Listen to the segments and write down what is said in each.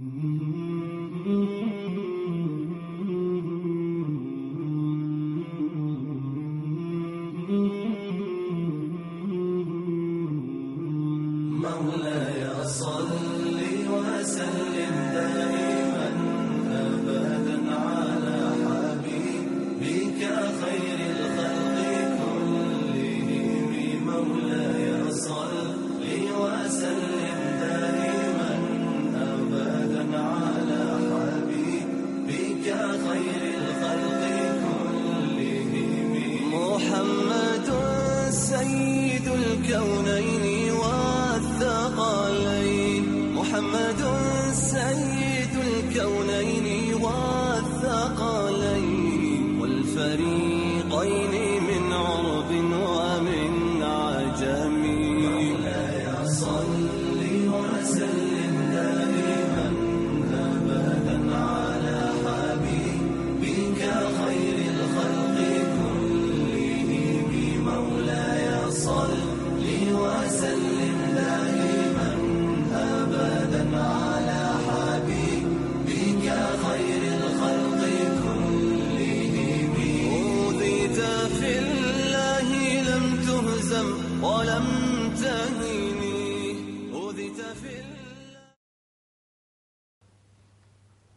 Mm-hmm.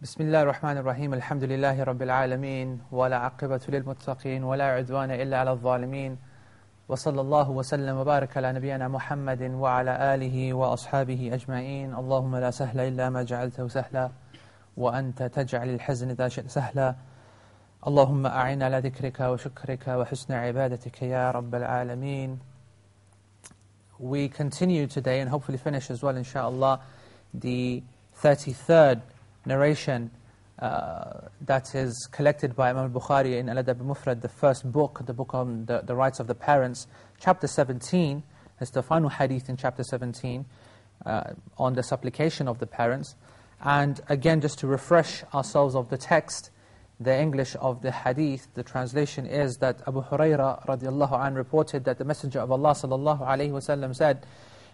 بسم الله الرحمن الرحيم الحمد لله رب العالمين ولا عقبة للمتقين ولا عدوان إلا على الظالمين وصلى الله وسلم وبارك على نبينا محمد وعلى آله وأصحابه أجمعين اللهم لا سهل إلا ما جعلته سهلا وأنت تجعل الحزن إذا شئت سهلا اللهم أعنا على ذكرك وشكرك وحسن عبادتك يا رب العالمين We continue today and hopefully finish as well inshallah the 33rd narration uh, that is collected by Imam al-Bukhari in Al-Adab al-Mufrad, the first book, the book on the, the rights of the parents. Chapter 17 is the final hadith in chapter 17 uh, on the supplication of the parents. And again, just to refresh ourselves of the text, the English of the hadith, the translation is that Abu Huraira radiallahu anh reported that the Messenger of Allah sallallahu alayhi wasallam said,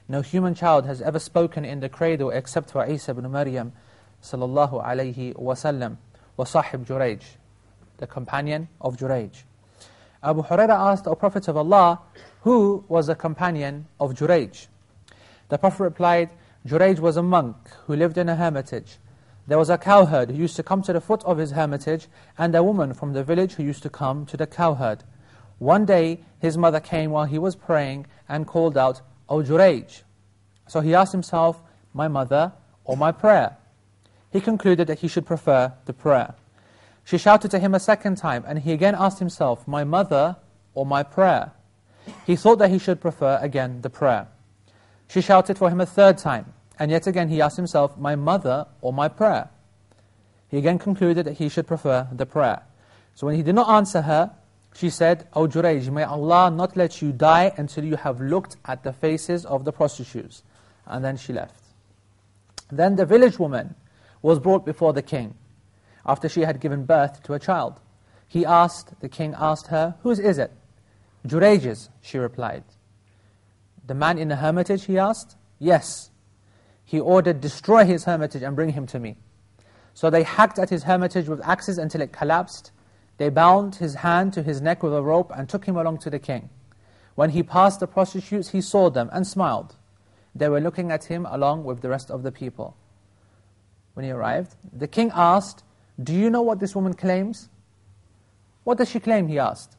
No human child has ever spoken in the cradle except for Isa ibn Maryam sallallahu alayhi wasallam, wa sahib Jurayj, the companion of Jurayj. Abu Huraira asked, O Prophet of Allah, who was a companion of Jurayj? The Prophet replied, Jurayj was a monk who lived in a hermitage. There was a cowherd who used to come to the foot of his hermitage, and a woman from the village who used to come to the cowherd. One day, his mother came while he was praying and called out, O Jurayj. So he asked himself, my mother or my prayer? He concluded that he should prefer the prayer. She shouted to him a second time, and he again asked himself, my mother or my prayer? He thought that he should prefer again the prayer. She shouted for him a third time, and yet again he asked himself, my mother or my prayer? He again concluded that he should prefer the prayer. So when he did not answer her, she said, O Jurayj, may Allah not let you die until you have looked at the faces of the prostitutes. And then she left. Then the village woman was brought before the king, after she had given birth to a child. He asked, the king asked her, whose is it? Jurayj's, she replied. The man in the hermitage, he asked? Yes. He ordered, destroy his hermitage and bring him to me. So they hacked at his hermitage with axes until it collapsed. They bound his hand to his neck with a rope and took him along to the king. When he passed the prostitutes, he saw them and smiled. They were looking at him along with the rest of the people. When he arrived, the king asked, Do you know what this woman claims? What does she claim, he asked.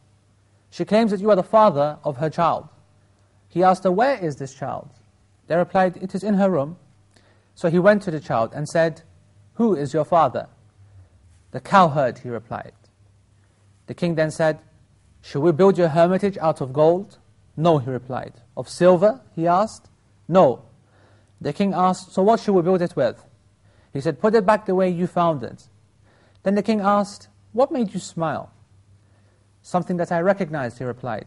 She claims that you are the father of her child. He asked her, Where is this child? They replied, It is in her room. So he went to the child and said, Who is your father? The cowherd, he replied. The king then said, Should we build your hermitage out of gold? No, he replied. Of silver? he asked. No. The king asked, So what should we build it with? He said, Put it back the way you found it. Then the king asked, What made you smile? Something that I recognized, he replied.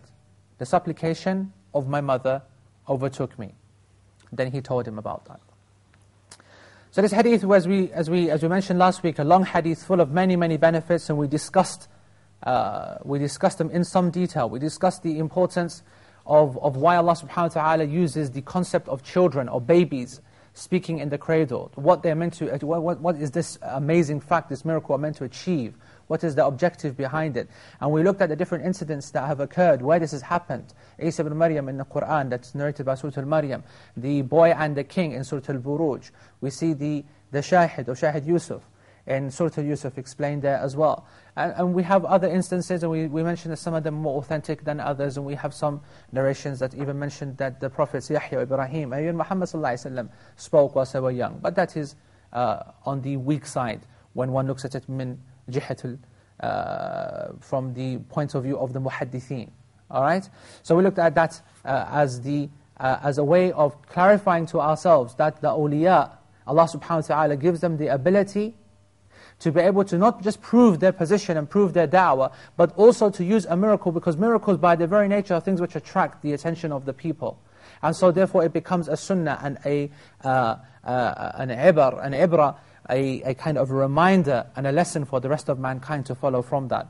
The supplication of my mother overtook me. Then he told him about that. So this hadith, as we, as we, as we mentioned last week, a long hadith full of many, many benefits, and we discussed, uh, we discussed them in some detail. We discussed the importance of, of why Allah subhanahu wa ta'ala uses the concept of children or babies speaking in the cradle, what they're meant to, uh, what, what, what is this amazing fact, this miracle are meant to achieve? What is the objective behind it? And we looked at the different incidents that have occurred, where this has happened. Isa ibn Maryam in the Qur'an, that's narrated by Surah Al-Maryam. The boy and the king in Surah Al-Buruj. We see the, the Shahid, or Shahid Yusuf, in Surah Al-Yusuf explained there as well. And, and, we have other instances, and we, we mentioned that some of them more authentic than others, and we have some narrations that even mentioned that the prophets Yahya, Ibrahim, and even Muhammad spoke whilst they were young. But that is uh, on the weak side when one looks at it min jihatul, uh, from the point of view of the muhaddithin. All right? So we looked at that uh, as, the, uh, as a way of clarifying to ourselves that the awliya, Allah subhanahu wa ta'ala gives them the ability to be able to not just prove their position and prove their da'wah, but also to use a miracle, because miracles by their very nature are things which attract the attention of the people. And so therefore it becomes a sunnah and a, uh, uh, an ibar, an ibra, a, a kind of a reminder and a lesson for the rest of mankind to follow from that.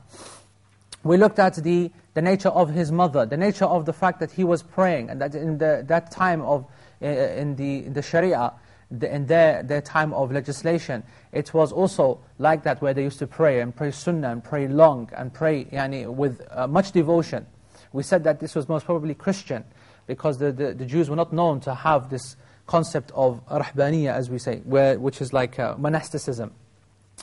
We looked at the, the nature of his mother, the nature of the fact that he was praying, and that in the, that time of, uh, in the, in the Sharia, the, in their, their time of legislation, it was also like that where they used to pray and pray sunnah and pray long and pray yani, with uh, much devotion. We said that this was most probably Christian because the, the, the Jews were not known to have this concept of rahbaniyya, as we say, where, which is like uh, monasticism.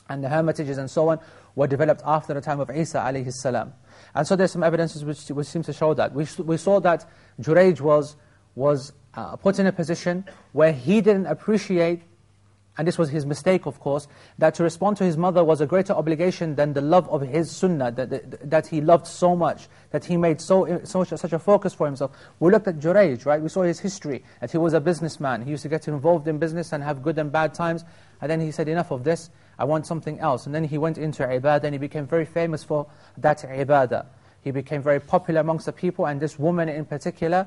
And the hermitages and so on were developed after the time of Isa alayhi salam. And so there's some evidences which, which seem to show that. We, we saw that Jurayj was, was uh, put in a position where he didn't appreciate and this was his mistake of course, that to respond to his mother was a greater obligation than the love of his sunnah, that, that, that he loved so much, that he made so, so much, such a focus for himself. We looked at Jurayj, right? We saw his history, that he was a businessman. He used to get involved in business and have good and bad times. And then he said, enough of this, I want something else. And then he went into ibadah and he became very famous for that ibadah. He became very popular amongst the people and this woman in particular,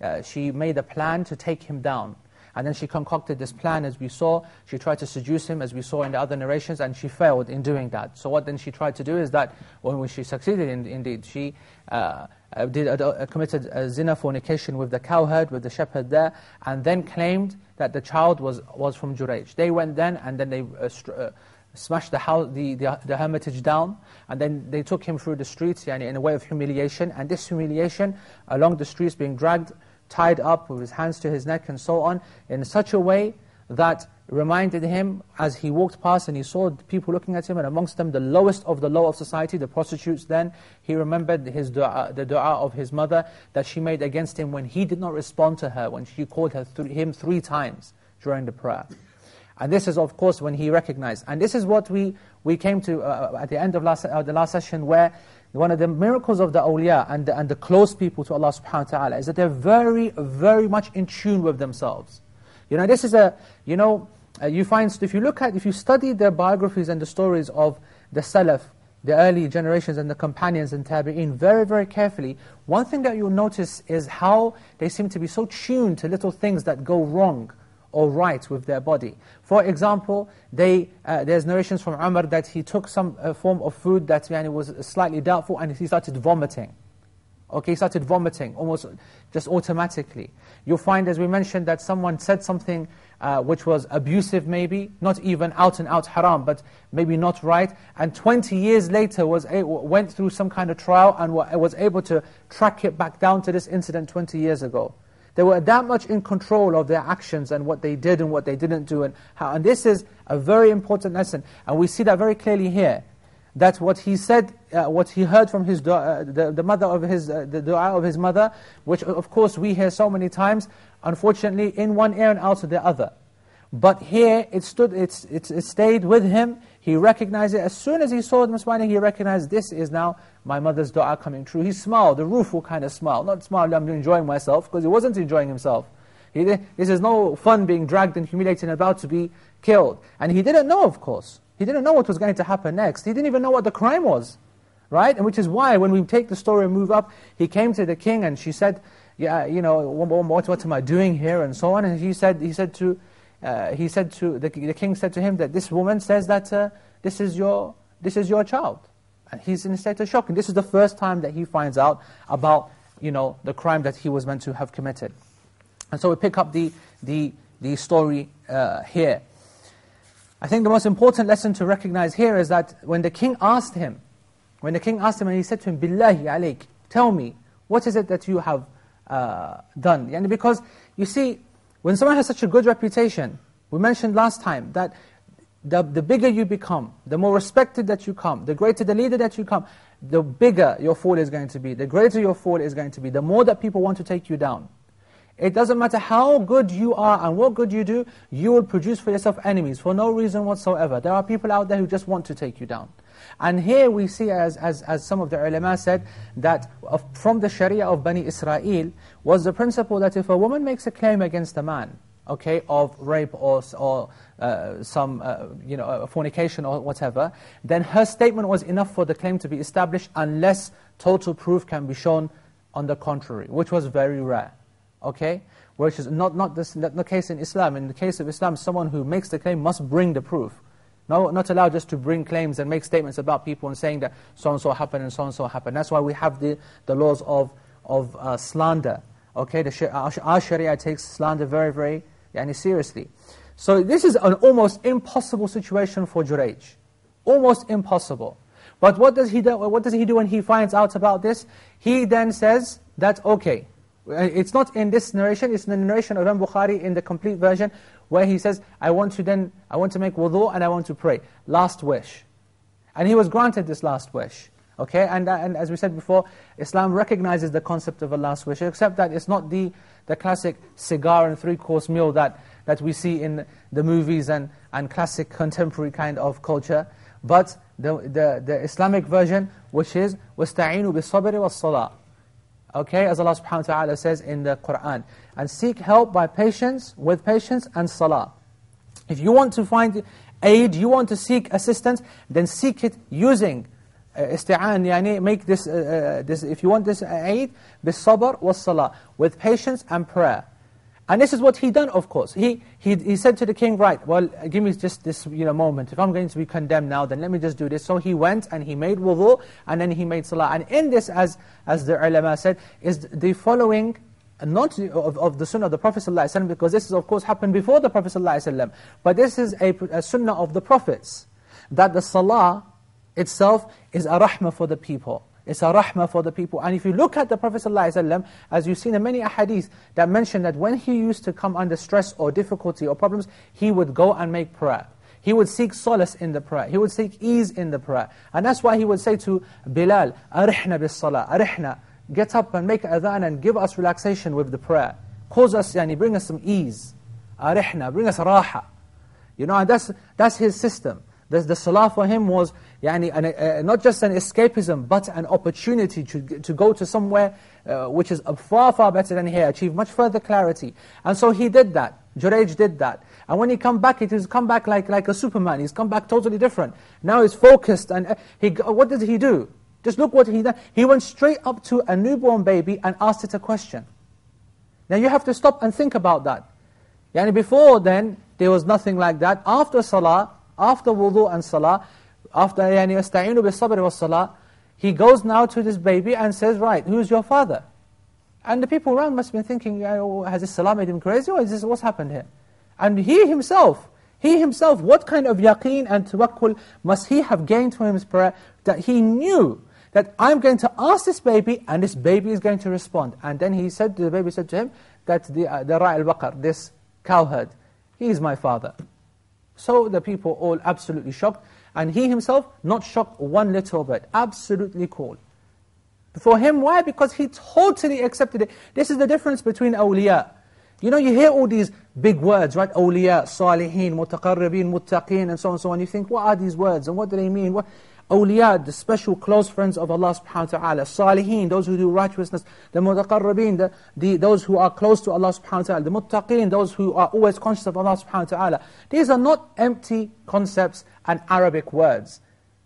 uh, she made a plan to take him down. And then she concocted this plan, as we saw. She tried to seduce him, as we saw in the other narrations, and she failed in doing that. So what then she tried to do is that, when she succeeded in, indeed, she uh, uh did, uh, committed a zina fornication with the cowherd, with the shepherd there, and then claimed that the child was, was from Jurayj. They went then, and then they uh, uh, smashed the, house, the, the, the, hermitage down, and then they took him through the streets yani, in a way of humiliation, and this humiliation, along the streets being dragged, tied up with his hands to his neck and so on, in such a way that reminded him as he walked past and he saw people looking at him and amongst them the lowest of the low of society, the prostitutes then, he remembered his dua, the dua of his mother that she made against him when he did not respond to her, when she called her th him three times during the prayer. And this is of course when he recognized. And this is what we, we came to uh, at the end of last, uh, the last session where one of the miracles of the awliya and the, and the close people to Allah subhanahu wa ta'ala is that they're very, very much in tune with themselves. You know, this is a, you know, uh, you find, if you look at, if you study the biographies and the stories of the Salaf, the early generations and the companions and tabi'in very, very carefully, one thing that you'll notice is how they seem to be so tuned to little things that go wrong or right with their body. For example, they, uh, there's narrations from Umar that he took some uh, form of food that yani, was slightly doubtful and he started vomiting. Okay, he started vomiting almost just automatically. You'll find, as we mentioned, that someone said something uh, which was abusive maybe, not even out and out haram, but maybe not right, and 20 years later was went through some kind of trial and was able to track it back down to this incident 20 years ago. They were that much in control of their actions and what they did and what they didn't do. And, how, and this is a very important lesson. And we see that very clearly here. That what he said, uh, what he heard from his uh, the, the mother of his, uh, the dua of his mother, which of course we hear so many times, unfortunately in one ear and out of the other. But here it stood, it's, it's, it stayed with him, he recognized it. As soon as he saw them smiling, he recognized this is now my mother's dua coming true. He smiled, the will kind of smile. Not smile, I'm enjoying myself, because he wasn't enjoying himself. He, this is no fun being dragged and humiliated and about to be killed. And he didn't know, of course. He didn't know what was going to happen next. He didn't even know what the crime was. Right? And which is why when we take the story and move up, he came to the king and she said, yeah, you know, what, what am I doing here and so on. And he said, he said to, uh, he said to, the, the king said to him that this woman says that uh, this, is your, this is your child. And he's in a state of shock. And this is the first time that he finds out about you know, the crime that he was meant to have committed. And so we pick up the, the, the story uh, here. I think the most important lesson to recognize here is that when the king asked him, when the king asked him and he said to him, Billahi alayk, tell me, what is it that you have uh, done? Yani because, you see, when someone has such a good reputation, we mentioned last time that the, the bigger you become, the more respected that you come, the greater the leader that you come, the bigger your fall is going to be, the greater your fall is going to be, the more that people want to take you down. It doesn't matter how good you are and what good you do, you will produce for yourself enemies for no reason whatsoever. There are people out there who just want to take you down. And here we see, as, as, as some of the ulama said, that from the sharia of Bani Israel was the principle that if a woman makes a claim against a man, okay, of rape or, or uh, some, uh, you know, fornication or whatever, then her statement was enough for the claim to be established unless total proof can be shown on the contrary, which was very rare okay? Which is not, not, this, not the case in Islam. In the case of Islam, someone who makes the claim must bring the proof. No, not allowed just to bring claims and make statements about people and saying that so-and-so happened and so-and-so happened. That's why we have the, the laws of, of uh, slander. Okay, the, our, our Sharia takes slander very, very yani, seriously. So this is an almost impossible situation for Jurayj. Almost impossible. But what does, he do, what does he do when he finds out about this? He then says that, okay, it's not in this narration, it's in the narration of Imam Bukhari in the complete version, where he says, I want to then, I want to make wudu and I want to pray. Last wish. And he was granted this last wish. Okay, and, uh, and as we said before, Islam recognizes the concept of a last wish, except that it's not the, the classic cigar and three-course meal that, that we see in the movies and, and classic contemporary kind of culture, but the, the, the Islamic version, which is, وَاسْتَعِينُوا بِالصَّبْرِ وَالصَّلَاةِ Okay, as Allah subhanahu wa ta'ala says in the Qur'an. and seek help by patience, with patience and salah. If you want to find aid, you want to seek assistance, then seek it using uh, isti'an, yani make this, uh, uh, this, if you want this aid, bis-sabr was-salah, with patience and prayer. And this is what he done, of course. He, he, he said to the king, right, well, give me just this you know, moment. If I'm going to be condemned now, then let me just do this. So he went and he made wudu, and then he made salah. And in this, as, as the ulama said, is the following, not of, of the sunnah of the Prophet ﷺ, because this is, of course, happened before the Prophet ﷺ, but this is a, a sunnah of the prophets, that the salah itself is a rahmah for the people. It's a rahmah for the people. And if you look at the Prophet ﷺ, as you've seen in many ahadith that mention that when he used to come under stress or difficulty or problems, he would go and make prayer. He would seek solace in the prayer. He would seek ease in the prayer. And that's why he would say to Bilal, أَرِحْنَا بِالصَّلَاةِ أَرِحْنَا get up and make adhan and give us relaxation with the prayer. Cause us, yani, bring us some ease. Arihna, bring us raha. You know, and that's, that's his system. The, the salah for him was yani, an, uh, not just an escapism, but an opportunity to, to go to somewhere uh, which is far, far better than here, achieve much further clarity. And so he did that. Jurayj did that. And when he come back, he's come back like, like a Superman. He's come back totally different. Now he's focused. And uh, he, what did he do? Just look what he did. He went straight up to a newborn baby and asked it a question. Now you have to stop and think about that. Yani before then, there was nothing like that. After Salah, after wudu and Salah, after يعني يستعين بالصبر والصلاة, he goes now to this baby and says, right, who's your father? And the people around must have been thinking, oh, has this salah made him crazy or is this, what's happened here? And he himself, he himself, what kind of yaqeen and tawakkul must he have gained from his prayer that he knew that I'm going to ask this baby and this baby is going to respond. And then he said, the baby said to him, that the, uh, the Ra'i al-Baqar, this cowherd, he is my father. So the people all absolutely shocked. And he himself, not shocked one little bit, absolutely cool. For him, why? Because he totally accepted it. This is the difference between awliya. You know, you hear all these big words, right? Awliya, salihin, mutaqarribin, muttaqin, and so on and so on. You think, what are these words and what do they mean? What? Awliya, the special close friends of Allah subhanahu wa ta'ala, salihin, those who do righteousness, the mutaqarrabin, the, the, those who are close to Allah subhanahu wa ta'ala, the muttaqin, those who are always conscious of Allah subhanahu wa ta'ala. These are not empty concepts and Arabic words.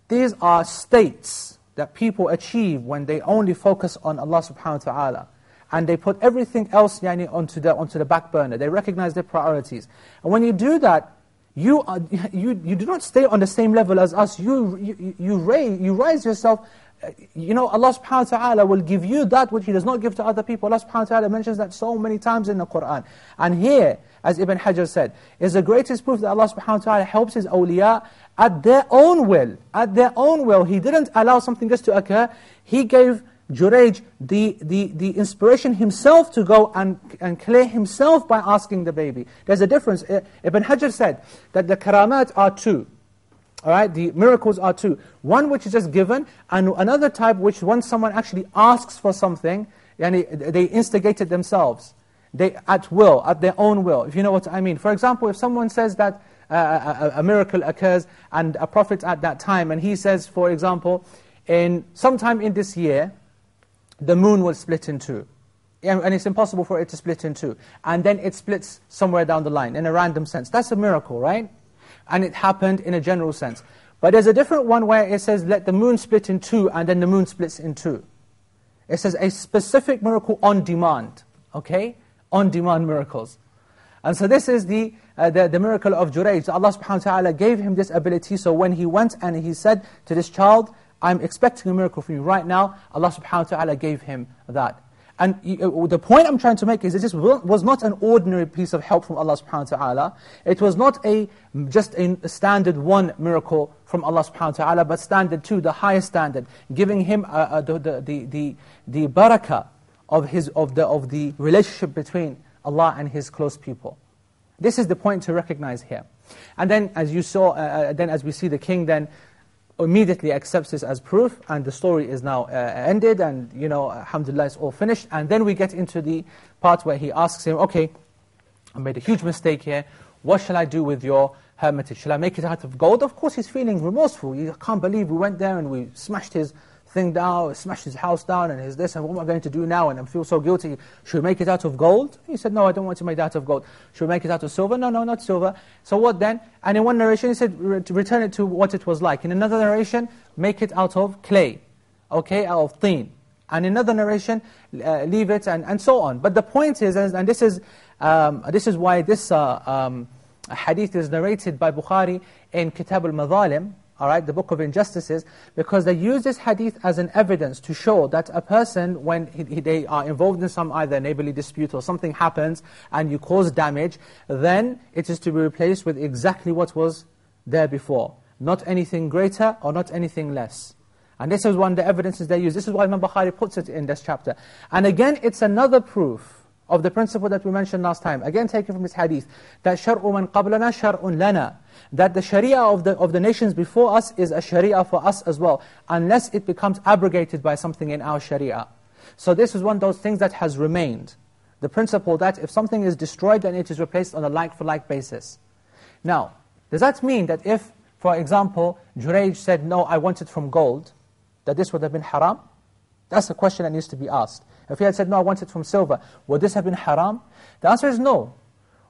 These are states that people achieve when they only focus on Allah subhanahu wa ta'ala. And they put everything else yani, onto, the, onto the back burner. They recognize their priorities. And when you do that, you, are, you, you do not stay on the same level as us. You, you, you, raise, you rise yourself uh, you know, Allah subhanahu wa ta'ala will give you that which He does not give to other people. Allah subhanahu wa ta'ala mentions that so many times in the Qur'an. And here, as Ibn Hajar said, is the greatest proof that Allah subhanahu wa ta'ala helps His awliya at their own will. At their own will. He didn't allow something just to occur. He gave Jurayj the, the, the inspiration himself to go and, and clear himself by asking the baby. There's a difference. Ibn Hajar said that the karamat are two. All right, the miracles are two. One which is just given, and another type which when someone actually asks for something, yani they instigate it themselves. They, at will, at their own will, if you know what I mean. For example, if someone says that uh, a, a, miracle occurs and a prophet at that time, and he says, for example, in sometime in this year, the moon will split in two. And it's impossible for it to split in two. And then it splits somewhere down the line, in a random sense. That's a miracle, right? and it happened in a general sense. But there's a different one where it says, let the moon split in two, and then the moon splits in two. It says a specific miracle on demand, okay? On-demand miracles. And so this is the, uh, the, the, miracle of Jurayj. Allah subhanahu wa ta'ala gave him this ability, so when he went and he said to this child, I'm expecting a miracle from you right now, Allah subhanahu wa ta'ala gave him that. And uh, the point I'm trying to make is it just was not an ordinary piece of help from Allah subhanahu wa ta'ala. It was not a just a standard one miracle from Allah subhanahu wa ta'ala, but standard two, the highest standard, giving him uh, uh, the, the, the, the, the barakah of, his, of, the, of the relationship between Allah and His close people. This is the point to recognize here. And then as you saw, uh, uh then as we see the king then immediately accepts this as proof, and the story is now uh, ended, and, you know, alhamdulillah, it's all finished. And then we get into the part where he asks him, okay, I made a huge mistake here, what shall I do with your hermitage? Shall I make it out of gold? Of course he's feeling remorseful. You can't believe we went there and we smashed his thing down, smashed his house down, and his this, and what am I going to do now? And I feel so guilty. Should we make it out of gold? He said, no, I don't want to make it out of gold. Should we make it out of silver? No, no, not silver. So what then? And in one narration, he said, return it to what it was like. In another narration, make it out of clay, okay, out of tin. And in another narration, uh, leave it, and, and so on. But the point is, and this is, um, this is why this uh, um, hadith is narrated by Bukhari in Kitab al-Madhalim, all right, the book of injustices, because they use this hadith as an evidence to show that a person, when he, he, they are involved in some either neighborly dispute or something happens and you cause damage, then it is to be replaced with exactly what was there before. Not anything greater or not anything less. And this is one of the evidences they use. This is why Imam Bukhari puts it in this chapter. And again, it's another proof of the principle that we mentioned last time. Again, taken from this hadith, that شَرْءُ مَنْ قَبْلَنَا شَرْءٌ لَنَا That the sharia of the, of the nations before us is a sharia for us as well, unless it becomes abrogated by something in our sharia. So this is one of those things that has remained. The principle that if something is destroyed, then it is replaced on a like-for-like -like basis. Now, does that mean that if, for example, Jurayj said, no, I want it from gold, that this would have been haram? That's a question that needs to be asked. If he had said, no, I want it from silver, would this have been haram? The answer is no.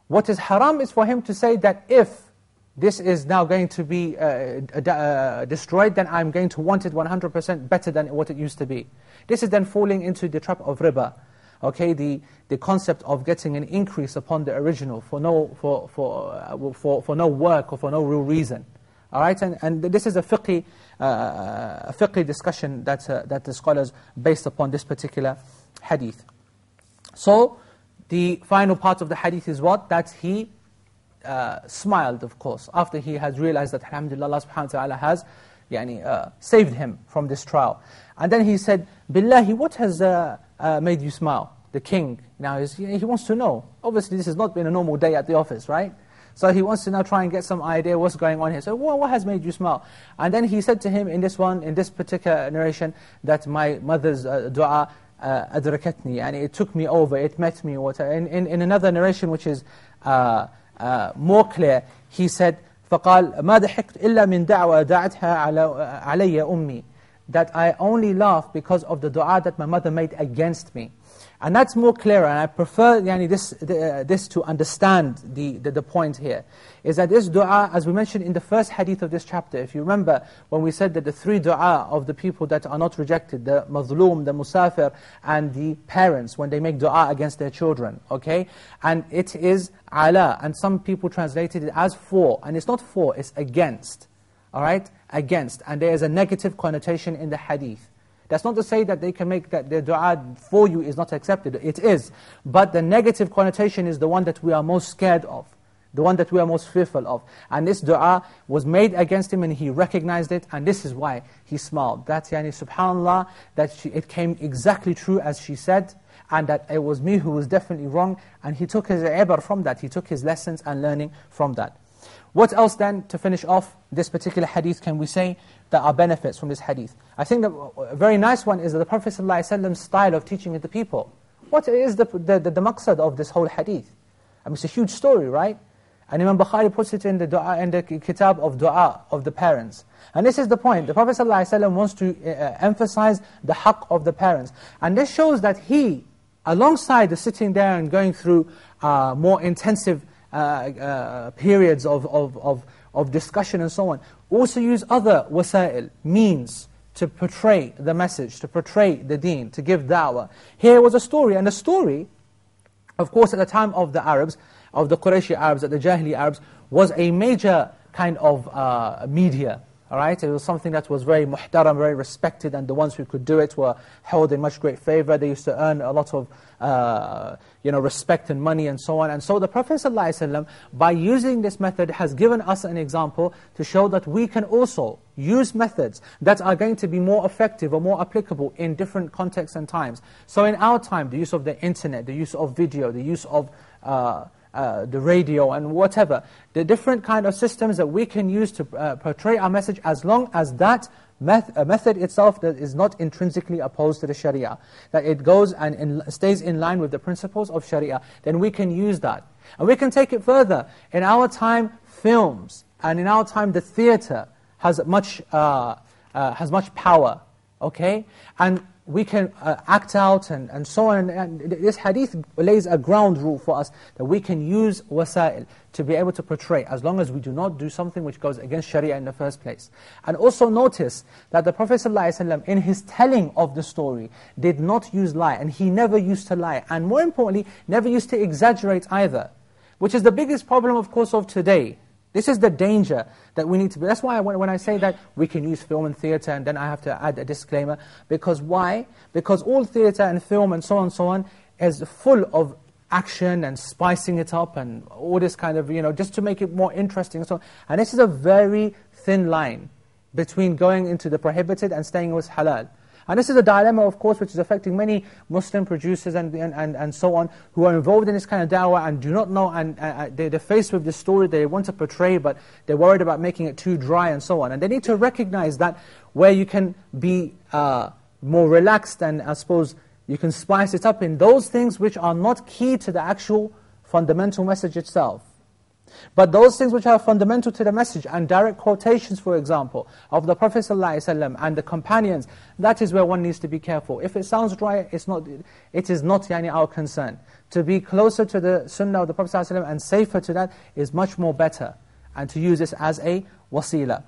What is haram is for him to say that if this is now going to be uh, uh, destroyed, then I'm going to want it 100% better than what it used to be. This is then falling into the trap of riba. Okay, the, the concept of getting an increase upon the original for no, for, for, uh, for, for no work or for no real reason. All right, and, and this is a fiqh, uh, a discussion that, uh, that the scholars based upon this particular hadith. So, the final part of the hadith is what? That he uh, smiled, of course, after he has realized that, alhamdulillah, Allah subhanahu wa ta'ala has yani, uh, saved him from this trial. And then he said, Billahi, what has uh, uh made you smile? The king, now, is, he wants to know. Obviously, this has not been a normal day at the office, right? So he wants to now try and get some idea what's going on here. So well, what has made you smile? And then he said to him in this one, in this particular narration, that my mother's uh, dua أدركتني يعني it took me over, it met me. In, in, in another narration which is uh, uh, more clear, he said, فقال ما ضحكت إلا من دعوة دعتها علي أمي that I only laugh because of the dua that my mother made against me. And that's more clearer, and I prefer yani, this, uh, this to understand the, the, the, point here, is that this dua, as we mentioned in the first hadith of this chapter, if you remember when we said that the three dua of the people that are not rejected, the mazlum, the musafir, and the parents, when they make dua against their children, okay? And it is ala, and some people translated it as for, and it's not for, it's against, all right? Against, and there is a negative connotation in the hadith. That's not to say that they can make that their dua for you is not accepted. It is. But the negative connotation is the one that we are most scared of. The one that we are most fearful of. And this dua was made against him and he recognized it and this is why he smiled. That's yani subhanAllah, that she, it came exactly true as she said and that it was me who was definitely wrong and he took his ibar from that. He took his lessons and learning from that. What else then, to finish off this particular hadith, can we say that are benefits from this hadith? I think that a very nice one is that the Prophet ﷺ's style of teaching the people. What is the, the, the, the maqsad of this whole hadith? I mean, it's a huge story, right? And Imam Bukhari puts it in the, dua, in the kitab of dua of the parents. And this is the point. The Prophet ﷺ wants to uh, emphasize the haqq of the parents. And this shows that he, alongside the sitting there and going through uh, more intensive uh, uh, periods of, of, of, of discussion and so on, also use other wasa'il, means, to portray the message, to portray the deen, to give da'wah. Here was a story, and the story, of course at the time of the Arabs, of the Qurayshi Arabs, at the Jahili Arabs, was a major kind of uh, media. All right, it was something that was very muhtaram, very respected, and the ones who could do it were held in much great favor. They used to earn a lot of, uh, you know, respect and money and so on. And so the Prophet ﷺ, by using this method, has given us an example to show that we can also use methods that are going to be more effective or more applicable in different contexts and times. So in our time, the use of the internet, the use of video, the use of uh, uh, the radio and whatever, the different kind of systems that we can use to uh, portray our message as long as that meth uh, method itself that is not intrinsically opposed to the Sharia, that it goes and in, stays in line with the principles of Sharia, then we can use that. And we can take it further. In our time, films, and in our time, the theater has much, uh, uh, has much power, okay? And we can uh, act out and, and so on. And this hadith lays a ground rule for us that we can use wasa'il to be able to portray as long as we do not do something which goes against Sharia in the first place. And also notice that the Prophet ﷺ in his telling of the story did not use lie and he never used to lie. And more importantly, never used to exaggerate either. Which is the biggest problem of course of today. This is the danger that we need to be. That's why when I say that we can use film and theater, and then I have to add a disclaimer. Because why? Because all theater and film and so on and so on is full of action and spicing it up and all this kind of, you know, just to make it more interesting and so. And this is a very thin line between going into the prohibited and staying with halal. And this is a dilemma, of course, which is affecting many Muslim producers and, and, and, and so on, who are involved in this kind of da'wah and do not know, and uh, they, they're faced with this story they want to portray, but they're worried about making it too dry and so on. And they need to recognize that where you can be uh, more relaxed and, I suppose, you can spice it up in those things which are not key to the actual fundamental message itself. But those things which are fundamental to the message, and direct quotations, for example, of the Prophet ﷺ and the companions, that is where one needs to be careful. If it sounds dry, it's not, it is not yani, our concern. To be closer to the sunnah of the Prophet ﷺ and safer to that is much more better. And to use this as a wasila.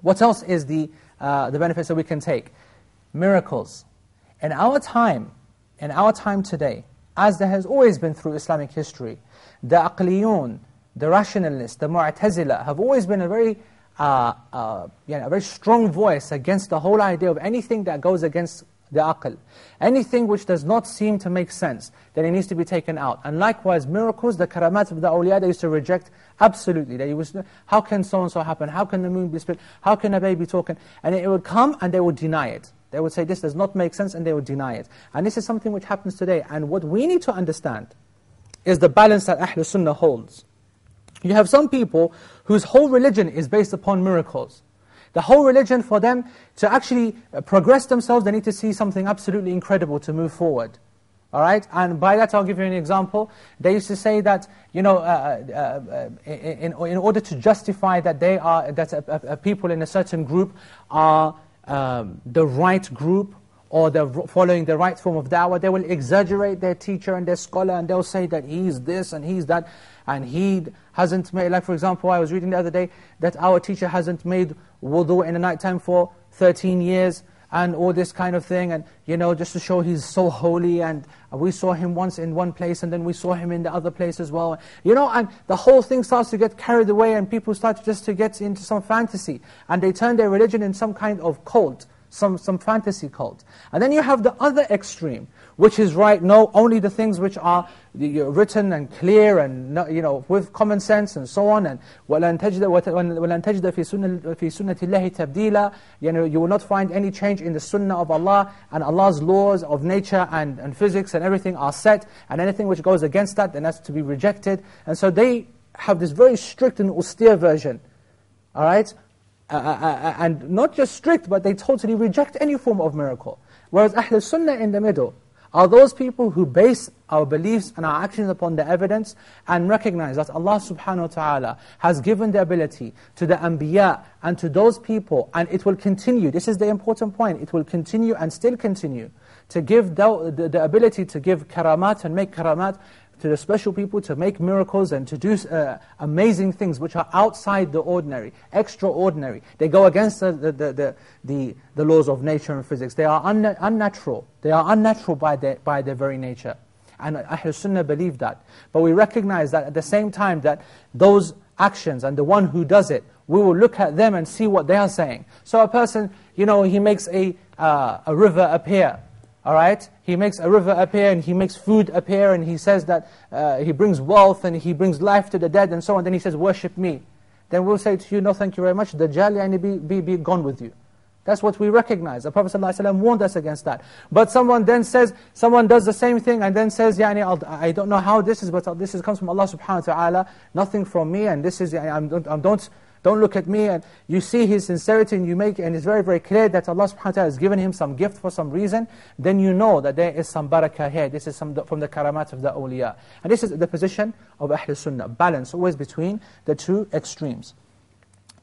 What else is the, uh, the benefits that we can take? Miracles. In our time, in our time today, as there has always been through Islamic history, the aqliyun, the rationalists, the Mu'tazila, have always been a very, uh, uh, you know, a very strong voice against the whole idea of anything that goes against the aql. Anything which does not seem to make sense, then it needs to be taken out. And likewise, miracles, the karamat of the awliya, they used to reject absolutely. They used to, how can so-and-so happen? How can the moon be split? How can a baby talk? And it would come and they would deny it. They would say, this does not make sense, and they would deny it. And this is something which happens today. And what we need to understand is the balance that Ahlul Sunnah holds. You have some people whose whole religion is based upon miracles. The whole religion for them, to actually uh, progress themselves, they need to see something absolutely incredible to move forward. All right? And by that, I'll give you an example. They used to say that, you know, uh, uh, uh in, in order to justify that they are, that a, a people in a certain group are um, the right group, or they're following the right form of da'wah, they will exaggerate their teacher and their scholar, and they'll say that he's this and he's that, and he hasn't made, like for example, I was reading the other day, that our teacher hasn't made wudu in the night time for 13 years, and all this kind of thing, and you know, just to show he's so holy, and we saw him once in one place, and then we saw him in the other place as well. You know, and the whole thing starts to get carried away, and people start just to get into some fantasy, and they turn their religion in some kind of cult, some, some fantasy cult. And then you have the other extreme, which is right, no, only the things which are written and clear and you know with common sense and so on. And وَلَنْ تَجْدَ, وَلَنْ تَجْدَ فِي, سنة, في سُنَّةِ اللَّهِ تَبْدِيلًا you, know, you will not find any change in the sunnah of Allah, and Allah's laws of nature and, and physics and everything are set, and anything which goes against that, then that's to be rejected. And so they have this very strict and austere version. All right? Uh, uh, uh, and not just strict, but they totally reject any form of miracle. Whereas Ahl Sunnah in the middle, are those people who base our beliefs and our actions upon the evidence and recognize that Allah subhanahu wa ta'ala has given the ability to the anbiya and to those people and it will continue, this is the important point, it will continue and still continue to give the, the, the ability to give karamat and make karamat to the special people to make miracles and to do uh, amazing things which are outside the ordinary, extraordinary. They go against the, the, the, the, the laws of nature and physics. They are un unnatural. They are unnatural by their, by their very nature. And Ahl Sunnah believe that. But we recognize that at the same time that those actions and the one who does it, we will look at them and see what they are saying. So a person, you know, he makes a, uh, a river appear all right? He makes a river appear and he makes food appear and he says that uh, he brings wealth and he brings life to the dead and so on. Then he says, worship me. Then we'll say to you, no thank you very much. Dajjal yani be, be, be gone with you. That's what we recognize. The Prophet ﷺ warned us against that. But someone then says, someone does the same thing and then says, yani, I don't know how this is, but this is, comes from Allah subhanahu wa ta'ala, nothing from me, and this is, I don't, I don't don't look at me. And you see his sincerity and you make and it's very, very clear that Allah subhanahu wa ta'ala has given him some gift for some reason. Then you know that there is some barakah here. This is some, from the karamat of the awliya. And this is the position of Ahl Sunnah. Balance always between the two extremes.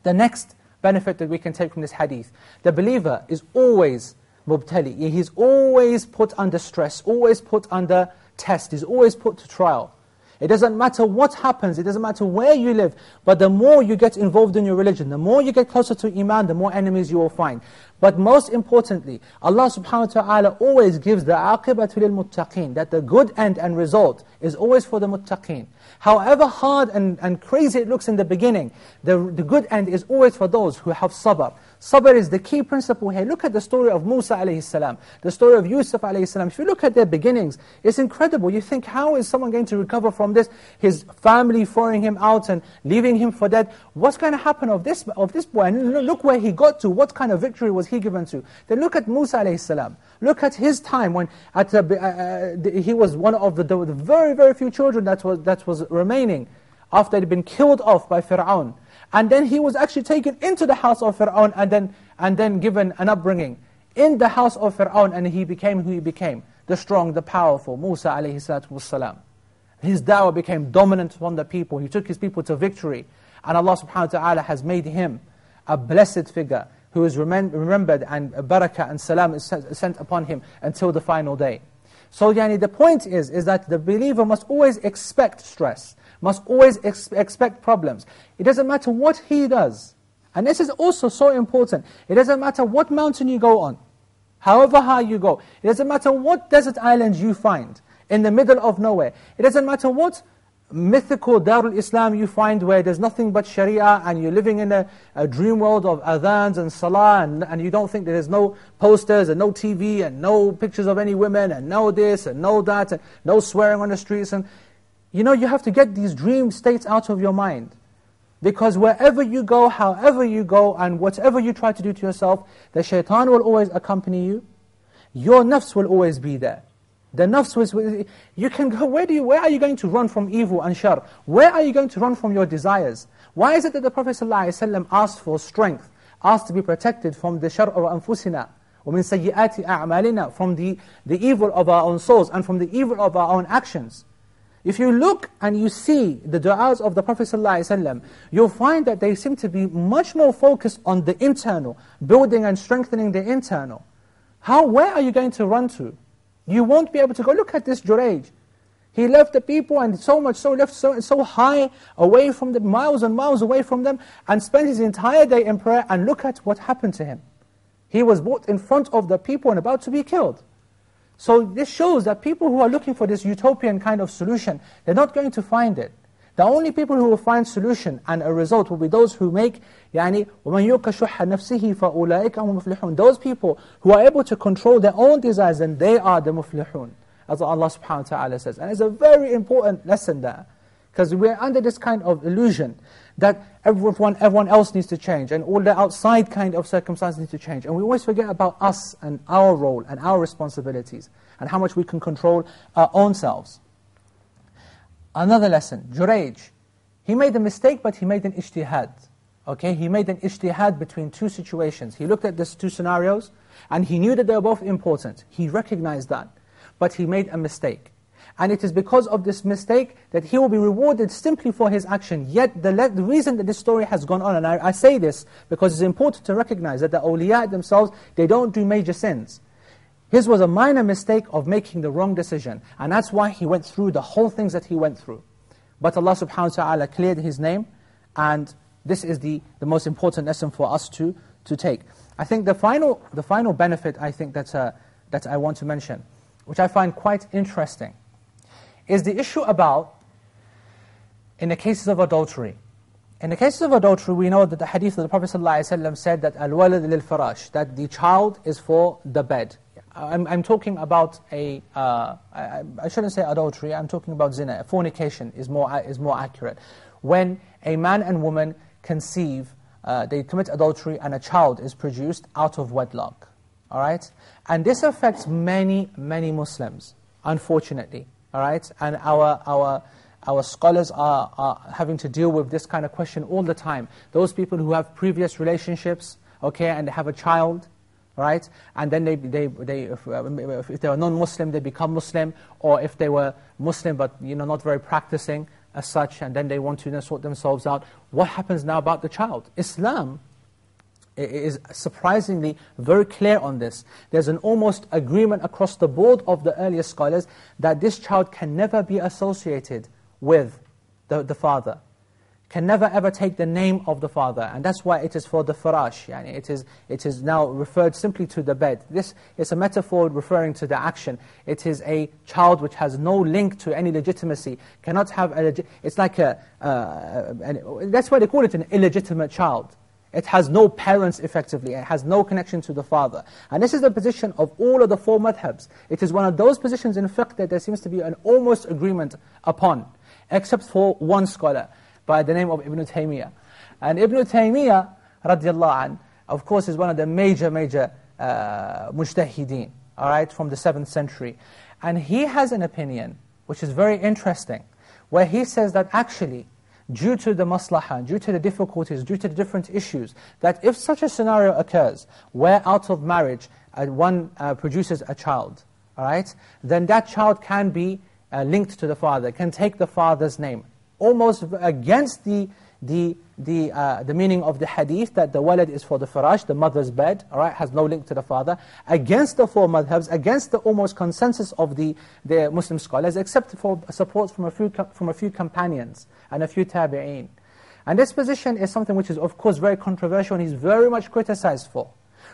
The next benefit that we can take from this hadith. The believer is always mubtali. He's always put under stress, always put under test. He's always put to trial. It doesn't matter what happens, it doesn't matter where you live, but the more you get involved in your religion, the more you get closer to Iman, the more enemies you will find. But most importantly, Allah subhanahu wa ta'ala always gives the aqibatu lil muttaqeen, that the good end and result is always for the muttaqeen. However hard and, and crazy it looks in the beginning, the, the good end is always for those who have sabr, Sabr is the key principle here. Look at the story of Musa alayhi salam, the story of Yusuf alayhi salam. If you look at their beginnings, it's incredible. You think, how is someone going to recover from this? His family throwing him out and leaving him for dead. What's going to happen of this, of this boy? And look where he got to. What kind of victory was he given to? Then look at Musa alayhi salam. Look at his time when at, uh, uh, he was one of the, the, very, very few children that was, that was remaining after he'd been killed off by Fir'aun. And then he was actually taken into the house of Fir'aun and then, and then given an upbringing in the house of Fir'aun and he became who he became, the strong, the powerful, Musa alayhi salatu wasalam. His da'wah became dominant upon the people. He took his people to victory. And Allah subhanahu wa ta'ala has made him a blessed figure who is remembered and barakah and salam is sent upon him until the final day. So yani, the point is, is that the believer must always expect stress must always ex expect problems. It doesn't matter what he does. And this is also so important. It doesn't matter what mountain you go on, however high you go. It doesn't matter what desert island you find in the middle of nowhere. It doesn't matter what mythical Darul Islam you find where there's nothing but Sharia and you're living in a, a dream world of adhans and salah and, and you don't think there's no posters and no TV and no pictures of any women and no this and no that and no swearing on the streets. and you know, you have to get these dream states out of your mind. Because wherever you go, however you go, and whatever you try to do to yourself, the shaitan will always accompany you. Your nafs will always be there. The nafs was, you can go, where, do you, where are you going to run from evil and shar? Where are you going to run from your desires? Why is it that the Prophet ﷺ asked for strength, asked to be protected from the shar of anfusina, وَمِن سَيِّئَاتِ أَعْمَالِنَا From the, the evil of our own souls and from the evil of our own actions. If you look and you see the du'as of the Prophet ﷺ, you'll find that they seem to be much more focused on the internal, building and strengthening the internal. How, where are you going to run to? You won't be able to go, look at this Jurayj. He left the people and so much so left so, so high away from them, miles and miles away from them, and spent his entire day in prayer, and look at what happened to him. He was brought in front of the people and about to be killed. So this shows that people who are looking for this utopian kind of solution, they're not going to find it. The only people who will find solution and a result will be those who make يعني ومن يوق شح نفسه فأولئك هم مفلحون Those people who are able to control their own desires and they are the muflihun. As Allah subhanahu wa ta'ala says. And it's a very important lesson there. Because we're under this kind of illusion that everyone, everyone else needs to change and all the outside kind of circumstances need to change. And we always forget about us and our role and our responsibilities and how much we can control our own selves. Another lesson, Jurayj. He made a mistake, but he made an ijtihad. Okay, he made an ijtihad between two situations. He looked at these two scenarios, and he knew that they were both important. He recognized that. But he made a mistake. And it is because of this mistake that he will be rewarded simply for his action. Yet the, the reason that this story has gone on, and I, I, say this because it's important to recognize that the awliya themselves, they don't do major sins. His was a minor mistake of making the wrong decision. And that's why he went through the whole things that he went through. But Allah subhanahu wa ta'ala cleared his name, and this is the, the most important lesson for us to, to take. I think the final, the final benefit I think that, uh, that I want to mention, which I find quite interesting, is the issue about, in the cases of adultery. In the cases of adultery, we know that the hadith of the Prophet ﷺ said that al-walad lil-farash, that the child is for the bed. I'm, I'm talking about a. Uh, I, I shouldn't say adultery, I'm talking about zina. Fornication is more, is more accurate. When a man and woman conceive, uh, they commit adultery and a child is produced out of wedlock. All right? And this affects many, many Muslims, unfortunately. All right? And our, our, our scholars are, are having to deal with this kind of question all the time. Those people who have previous relationships, okay, and they have a child, right? And then they, they, they if, uh, if they were non-Muslim, they become Muslim, or if they were Muslim but you know not very practicing as such, and then they want to you know, sort themselves out. What happens now about the child? Islam is surprisingly very clear on this. There's an almost agreement across the board of the earlier scholars that this child can never be associated with the, the father. Can never ever take the name of the father. And that's why it is for the farash. Yani it, is, it is now referred simply to the bed. This is a metaphor referring to the action. It is a child which has no link to any legitimacy. Cannot have a, it's like a, uh, an, that's why they call it an illegitimate child. It has no parents effectively, it has no connection to the father. And this is the position of all of the four madhabs. It is one of those positions in fiqh that there seems to be an almost agreement upon, except for one scholar by the name of Ibn Taymiyyah. And Ibn Taymiyyah, radiallahu anh, of course is one of the major, major uh, mujtahideen, all right, from the 7th century. And he has an opinion, which is very interesting, where he says that actually, due to the maslahah, due to the difficulties, due to the different issues, that if such a scenario occurs, where out of marriage uh, one uh, produces a child, all right, then that child can be uh, linked to the father, can take the father's name, almost against the the, the, uh, the meaning of the hadith that the walad is for the farash, the mother's bed, all right, has no link to the father, against the four madhabs, against the almost consensus of the, the Muslim scholars, except for support from a few, from a few companions and a few tabi'een. And this position is something which is, of course, very controversial and he's very much criticized for.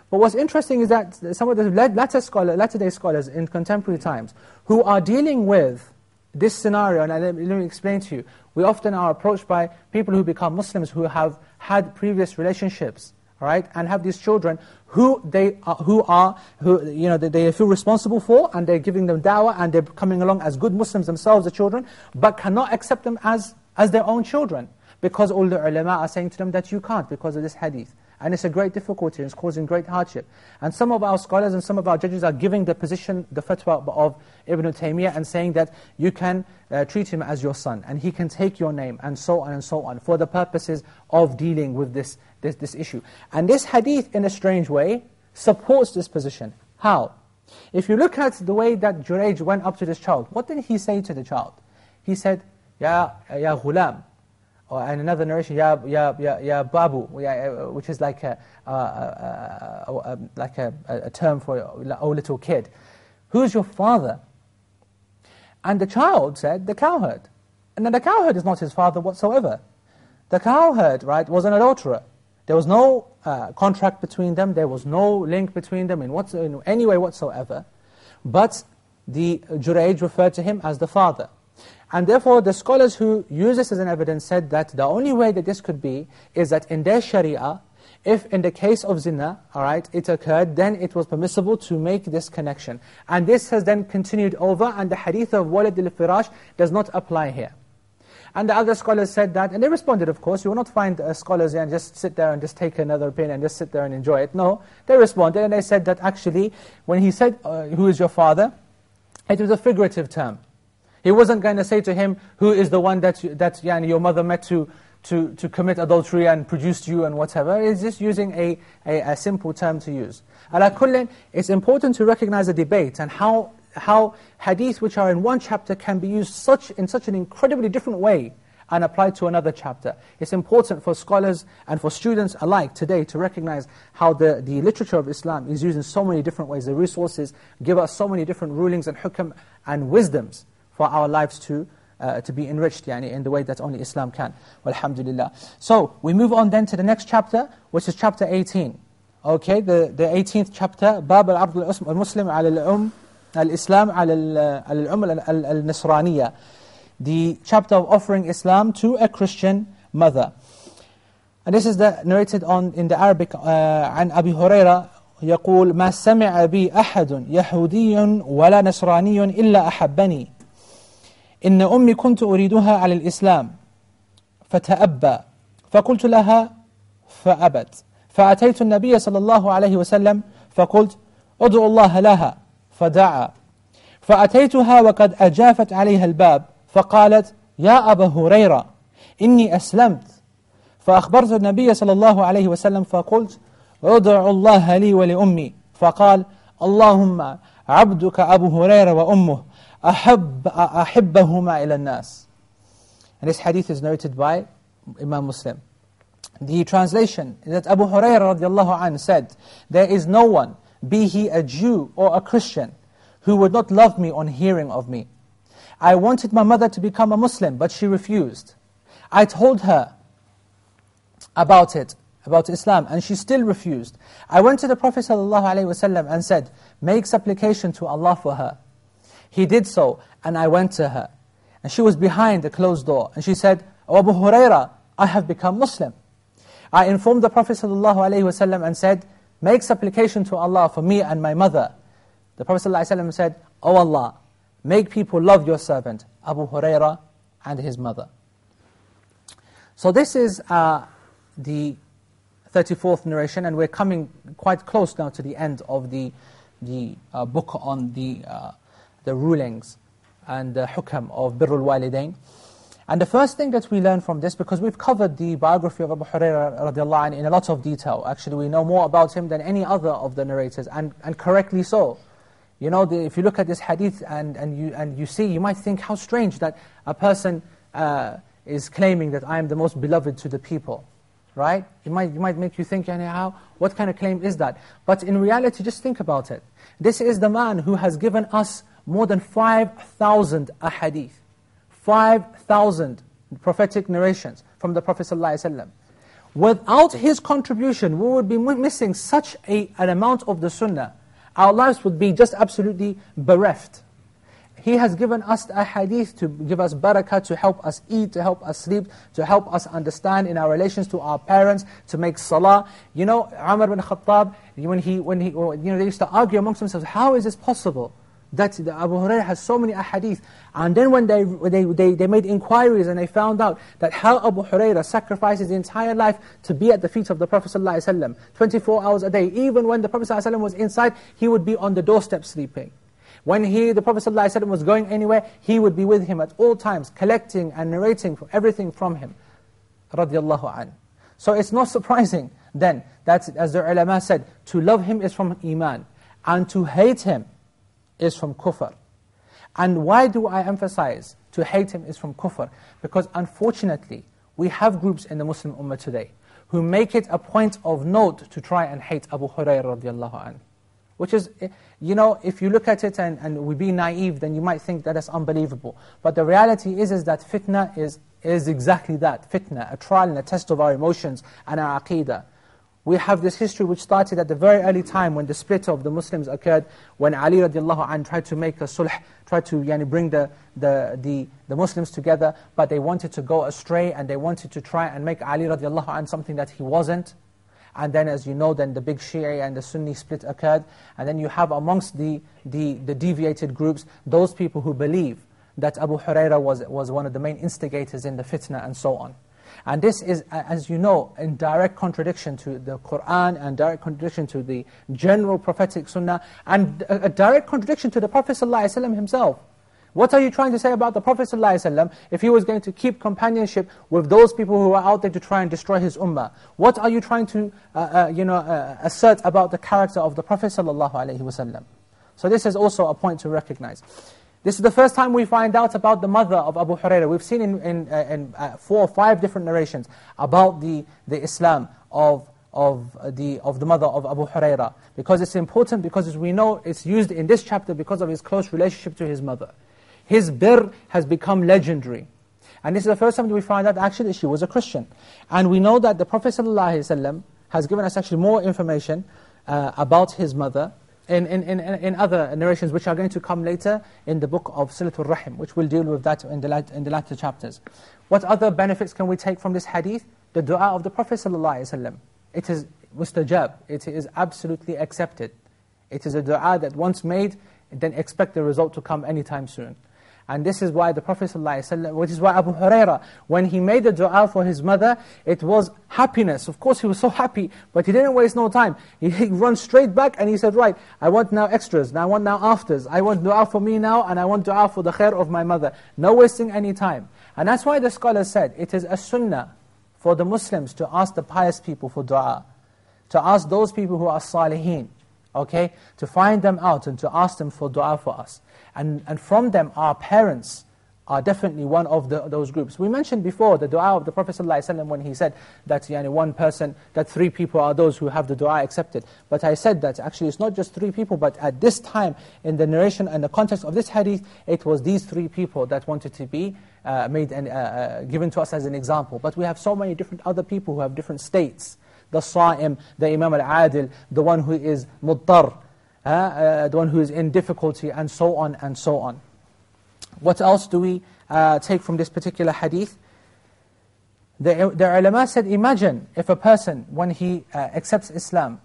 But what's interesting is that some of the latter, scholar, latter day scholars in contemporary times who are dealing with this scenario, and let me explain to you, we often are approached by people who become Muslims who have had previous relationships, right, and have these children who they are, who are who you know they, they feel responsible for, and they're giving them dawah, and they're coming along as good Muslims themselves, the children, but cannot accept them as as their own children because all the ulama are saying to them that you can't because of this hadith. And it's a great difficulty, and it's causing great hardship. And some of our scholars and some of our judges are giving the position, the fatwa of Ibn Taymiyyah and saying that you can uh, treat him as your son, and he can take your name, and so on and so on, for the purposes of dealing with this, this, this issue. And this hadith, in a strange way, supports this position. How? If you look at the way that Jurayj went up to this child, what did he say to the child? He said, Ya, ya ghulam, or and another narration, ya, ya, ya, ya babu, which is like a, uh, uh, uh, like a, a, term for oh, little kid. Who's your father? And the child said, the cowherd. And then the cowherd is not his father whatsoever. The cowherd, right, was an adulterer. There was no uh, contract between them. There was no link between them in, what's, in any way whatsoever. But the Jurayj referred to him as the father. And therefore, the scholars who use this as an evidence said that the only way that this could be is that in their sharia, if in the case of zina, all right, it occurred, then it was permissible to make this connection. And this has then continued over, and the hadith of Walid al-Firash does not apply here. And the other scholars said that, and they responded, of course. You will not find uh, scholars and just sit there and just take another opinion and just sit there and enjoy it. No, they responded and they said that actually, when he said, uh, who is your father, it was a figurative term. He wasn't going to say to him, who is the one that, that yani, your mother met to, to, to commit adultery and produced you and whatever. It's just using a, a, a simple term to use. Ala it's important to recognize the debate and how, how hadith which are in one chapter can be used such, in such an incredibly different way and applied to another chapter. It's important for scholars and for students alike today to recognize how the, the literature of Islam is used in so many different ways. The resources give us so many different rulings and hukam and wisdoms for our lives to, uh, to be enriched yani, in the way that only Islam can. Alhamdulillah. So, we move on then to the next chapter, which is chapter 18. Okay, the, the 18th chapter, Bab al-Abd al-Muslim al-Um, al-Islam al-Um al-Nasraniyya. The chapter of offering Islam to a Christian mother. And this is the, narrated on in the Arabic uh, عن أبي هريرة يقول ما سمع بي أحد يهودي ولا نصراني إلا أحبني إن أمي كنت أريدها على الإسلام فتأبى فقلت لها فأبت. فأتيت النبي صلى الله عليه وسلم فقلت ادعو الله لها فدعا. فأتيتها وقد أجافت عليها الباب فقالت يا أبا هريرة إني أسلمت. فأخبرت النبي صلى الله عليه وسلم فقلت ادعو الله لي ولأمي. فقال اللهم عبدك أبو هريرة وأمه أحب أحبهما إلى الناس And this hadith is narrated by Imam Muslim. The translation is that Abu Hurairah radiallahu anh said, There is no one, be he a Jew or a Christian, who would not love me on hearing of me. I wanted my mother to become a Muslim, but she refused. I told her about it, about Islam, and she still refused. I went to the Prophet ﷺ and said, make supplication to Allah for her. He did so, and I went to her. And she was behind the closed door, and she said, oh, Abu Huraira, I have become Muslim. I informed the Prophet ﷺ and said, make supplication to Allah for me and my mother. The Prophet ﷺ said, O Allah, make people love your servant, Abu Huraira and his mother. So this is uh, the 34th narration, and we're coming quite close now to the end of the, the uh, book on the uh, the rulings and the hukam of birrul walidain. And the first thing that we learn from this, because we've covered the biography of Abu Hurairah in a lot of detail. Actually, we know more about him than any other of the narrators, and, and correctly so. You know, the, if you look at this hadith and, and, you, and you see, you might think how strange that a person uh, is claiming that I am the most beloved to the people. Right? It might, it might make you think, anyhow, what kind of claim is that? But in reality, just think about it. This is the man who has given us more than 5,000 ahadith, 5,000 prophetic narrations from the Prophet ﷺ. Without his contribution, we would be missing such a, an amount of the sunnah. Our lives would be just absolutely bereft. He has given us a hadith to give us barakah, to help us eat, to help us sleep, to help us understand in our relations to our parents, to make salah. You know, Umar bin Khattab, when he, when he, you know, they used to argue amongst themselves, how is this possible? That Abu Hurairah has so many ahadith. And then when they, they, they, they made inquiries and they found out that how Abu Hurairah sacrifices his entire life to be at the feet of the Prophet ﷺ, 24 hours a day. Even when the Prophet ﷺ was inside, he would be on the doorstep sleeping. When he, the Prophet ﷺ was going anywhere, he would be with him at all times, collecting and narrating everything from him. Radiallahu an. So it's not surprising then that, as the ulama said, to love him is from iman, and to hate him is from kufr. And why do I emphasize to hate him is from kufr? Because unfortunately, we have groups in the Muslim Ummah today who make it a point of note to try and hate Abu Hurairah. Which is, eh, you know, if you look at it and, and we be naive, then you might think that is unbelievable. But the reality is, is that fitna is, is exactly that, fitna, a trial and a test of our emotions and our aqidah. We have this history which started at the very early time when the split of the Muslims occurred, when Ali radiallahu anh tried to make a sulh, tried to yani, bring the, the, the, the Muslims together, but they wanted to go astray and they wanted to try and make Ali radiallahu anh something that he wasn't. And then as you know, then the big Shia and the Sunni split occurred. And then you have amongst the, the, the deviated groups, those people who believe that Abu Huraira was, was one of the main instigators in the fitna and so on. And this is, as you know, in direct contradiction to the Qur'an and direct contradiction to the general prophetic sunnah and a, direct contradiction to the Prophet ﷺ himself. What are you trying to say about the Prophet ﷺ if he was going to keep companionship with those people who are out there to try and destroy his ummah? What are you trying to uh, uh, you know, uh, assert about the character of the Prophet ﷺ? So this is also a point to recognize. This is the first time we find out about the mother of Abu Hurairah. We've seen in, in, uh, in uh, four or five different narrations about the, the Islam of, of, the, of the mother of Abu Hurairah. Because it's important, because as we know, it's used in this chapter because of his close relationship to his mother. His bir has become legendary. And this is the first time we find out actually she was a Christian. And we know that the Prophet ﷺ has given us actually more information uh, about his mother, in, in, in, in other narrations which are going to come later in the book of Silatul Rahim, which we'll deal with that in the, in the latter chapters. What other benefits can we take from this hadith? The dua of the Prophet ﷺ. It is mustajab, it is absolutely accepted. It is a dua that once made, then expect the result to come anytime soon. And this is why the Prophet ﷺ, which is why Abu Huraira, when he made the dua for his mother, it was happiness. Of course he was so happy, but he didn't waste no time. He, he ran straight back and he said, right, I want now extras, now I want now afters. I want dua for me now, and I want dua for the khair of my mother. No wasting any time. And that's why the scholars said, it is a sunnah for the Muslims to ask the pious people for dua. To ask those people who are salihin, okay? To find them out and to ask them for dua for us. And, and from them, our parents are definitely one of the, those groups. We mentioned before the dua of the Prophet ﷺ when he said that yani, one person, that three people are those who have the dua accepted. But I said that actually it's not just three people, but at this time, in the narration and the context of this hadith, it was these three people that wanted to be uh, made and uh, uh, given to us as an example. But we have so many different other people who have different states. The Sa'im, the Imam al-Adil, the one who is muttar, uh, uh, the one who is in difficulty, and so on and so on. What else do we uh, take from this particular hadith? The, the ulama said, imagine if a person, when he uh, accepts Islam,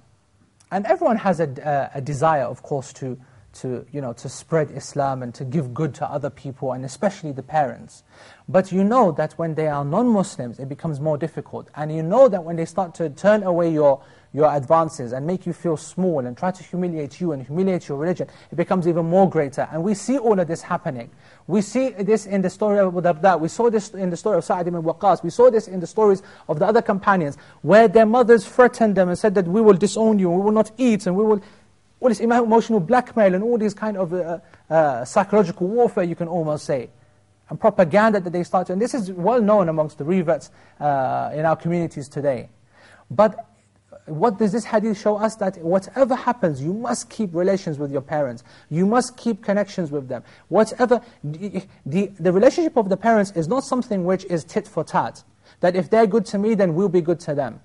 and everyone has a, uh, a desire, of course, to, to, you know, to spread Islam and to give good to other people, and especially the parents. But you know that when they are non-Muslims, it becomes more difficult. And you know that when they start to turn away your, your advances and make you feel small and try to humiliate you and humiliate your religion, it becomes even more greater. And we see all of this happening. We see this in the story of Abu Darda. We saw this in the story of Sa'ad ibn Waqqas. We saw this in the stories of the other companions, where their mothers threatened them and said that we will disown you, and we will not eat, and we will... All this emotional blackmail and all these kind of uh, uh, psychological warfare, you can almost say. And propaganda that they start to... And this is well known amongst the reverts uh, in our communities today. But what does this hadith show us? That whatever happens, you must keep relations with your parents. You must keep connections with them. Whatever, the, the, the relationship of the parents is not something which is tit for tat. That if they're good to me, then we'll be good to them.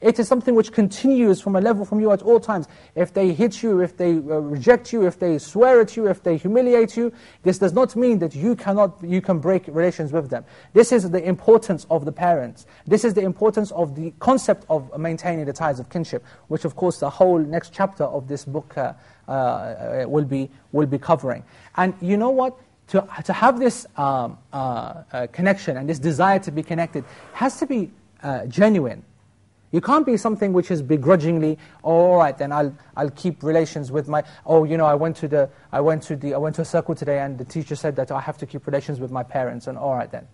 It is something which continues from a level from you at all times. If they hit you, if they uh, reject you, if they swear at you, if they humiliate you, this does not mean that you cannot, you can break relations with them. This is the importance of the parents. This is the importance of the concept of maintaining the ties of kinship, which of course the whole next chapter of this book uh, uh, will, be, will be covering. And you know what? To, to have this um, uh, uh, connection and this desire to be connected has to be uh, genuine. You can't be something which is begrudgingly, oh, all right, then I'll, I'll keep relations with my, oh, you know, I went, to the, I, went to the, I went to a circle today and the teacher said that I have to keep relations with my parents, and all right then.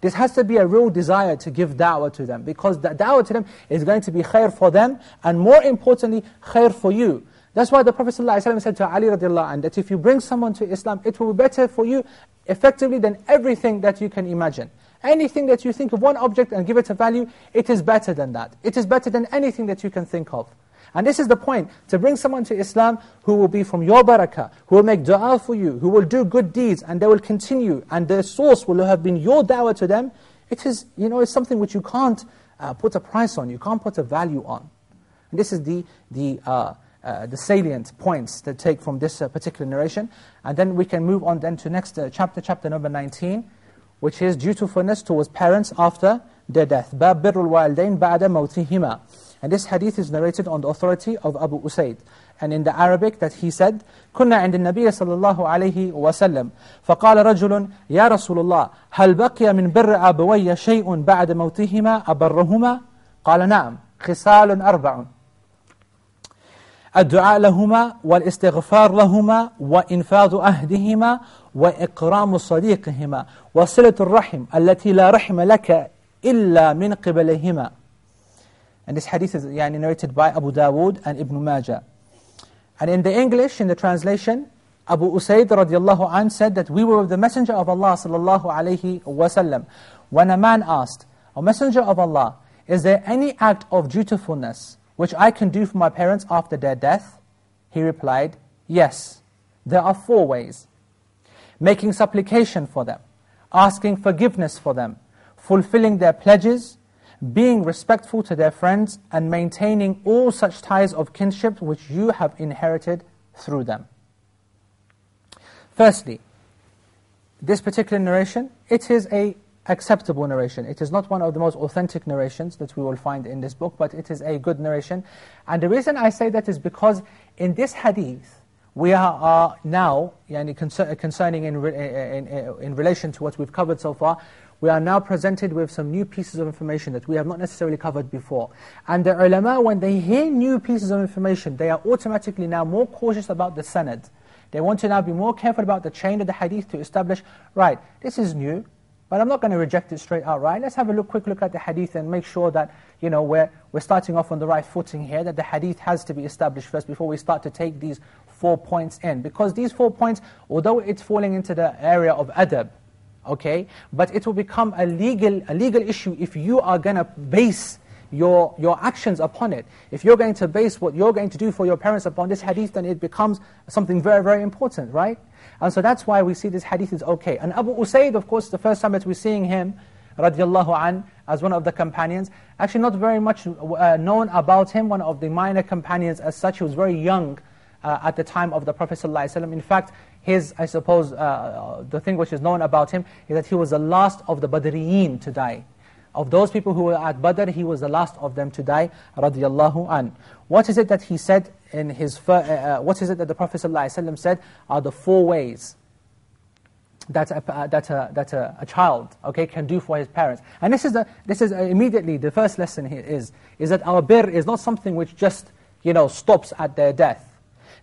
This has to be a real desire to give da'wah to them, because the da'wah to them is going to be khair for them, and more importantly, khair for you. That's why the Prophet ﷺ said to Ali radiallahu anh, that if you bring someone to Islam, it will be better for you effectively than everything that you can imagine. Anything that you think of one object and give it a value, it is better than that. It is better than anything that you can think of. And this is the point, to bring someone to Islam who will be from your barakah, who will make dua for you, who will do good deeds, and they will continue, and their source will have been your da'wah to them, it is, you know, it's something which you can't uh, put a price on, you can't put a value on. And this is the, the, uh, uh, the salient points to take from this uh, particular narration. And then we can move on then to next uh, chapter, chapter number 19, which is dutifulness towards parents after their death. باب بر الوالدين بعد موتهما. And this hadith is narrated on the authority of Abu Usaid. And in the Arabic that he said, كنا عند النبي صلى الله عليه وسلم فقال رجل يا رسول الله هل بقي من بر أبوي شيء بعد موتهما أبرهما قال نعم خصال أربع الدعاء لهما والاستغفار لهما وإنفاذ أهدهما وإكرام صديقهما وصلة الرحم التي لا رحم لك إلا من قبلهما And this hadith is yani, narrated by Abu Dawood and Ibn Majah. And in the English, in the translation, Abu Usaid radiallahu anh said that we were with the Messenger of Allah sallallahu alayhi wasallam. When a man asked, O Messenger of Allah, is there any act of dutifulness which I can do for my parents after their death? He replied, yes. There are four ways. Making supplication for them, asking forgiveness for them, fulfilling their pledges, being respectful to their friends, and maintaining all such ties of kinship which you have inherited through them. Firstly, this particular narration, it is a acceptable narration. It is not one of the most authentic narrations that we will find in this book, but it is a good narration. And the reason I say that is because in this hadith, we are, now, yani concerning in, in, in relation to what we've covered so far, we are now presented with some new pieces of information that we have not necessarily covered before. And the ulama, when they hear new pieces of information, they are automatically now more cautious about the sanad. They want to now be more careful about the chain of the hadith to establish, right, this is new, but I'm not going to reject it straight out, right? Let's have a look, quick look at the hadith and make sure that you know, we're, we're starting off on the right footing here, that the hadith has to be established first before we start to take these four points in. Because these four points, although it's falling into the area of adab, okay, but it will become a legal, a legal issue if you are going to base your, your actions upon it. If you're going to base what you're going to do for your parents upon this hadith, then it becomes something very, very important, right? And so that's why we see this hadith is okay. And Abu Usaid, of course, the first time that we're seeing him, radiallahu an, as one of the companions, actually not very much uh, known about him, one of the minor companions as such, he was very young uh, at the time of the Prophet ﷺ. In fact, his, I suppose, uh, the thing which is known about him is that he was the last of the Badriyin to die. Of those people who were at Badr, he was the last of them to die, radiallahu an. What is it that he said in his, uh, uh, what is it that the Prophet ﷺ said are the four ways that a, uh, that a, that a, a, child okay, can do for his parents. And this is, the, this is immediately the first lesson here is, is that our bir is not something which just you know, stops at their death.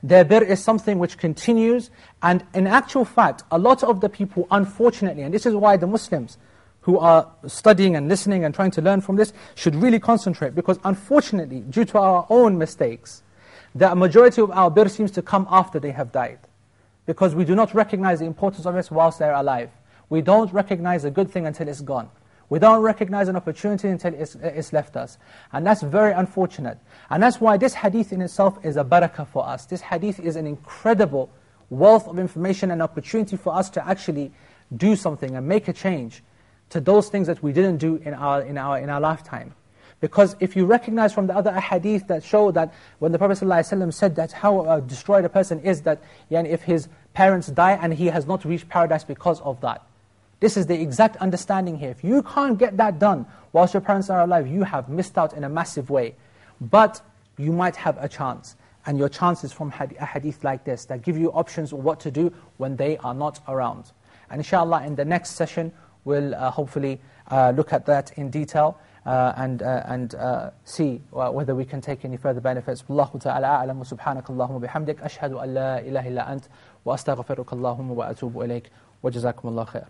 Their bir is something which continues, and in actual fact, a lot of the people, unfortunately, and this is why the Muslims, who are studying and listening and trying to learn from this should really concentrate because unfortunately, due to our own mistakes, the majority of our bir seems to come after they have died. Because we do not recognize the importance of it whilst they're alive. We don't recognize a good thing until it's gone. We don't recognize an opportunity until it's, it's left us. And that's very unfortunate. And that's why this hadith in itself is a barakah for us. This hadith is an incredible wealth of information and opportunity for us to actually do something and make a change to those things that we didn't do in our, in our, in our lifetime. Because if you recognize from the other hadith that show that when the Prophet ﷺ said that how uh, destroyed a person is that if his parents die and he has not reached paradise because of that. This is the exact understanding here. If you can't get that done whilst your parents are alive, you have missed out in a massive way. But you might have a chance. And your chance is from a hadith like this that give you options what to do when they are not around. And inshallah, in the next session, we'll uh, hopefully uh, look at that in detail uh, and, uh, and uh, see whether we can take any further benefits. Wallahu ta'ala a'lam wa subhanaka Allahumma bihamdik ashhadu an la ilaha illa ant wa astaghfiruka Allahumma wa atubu ilayk wa khair.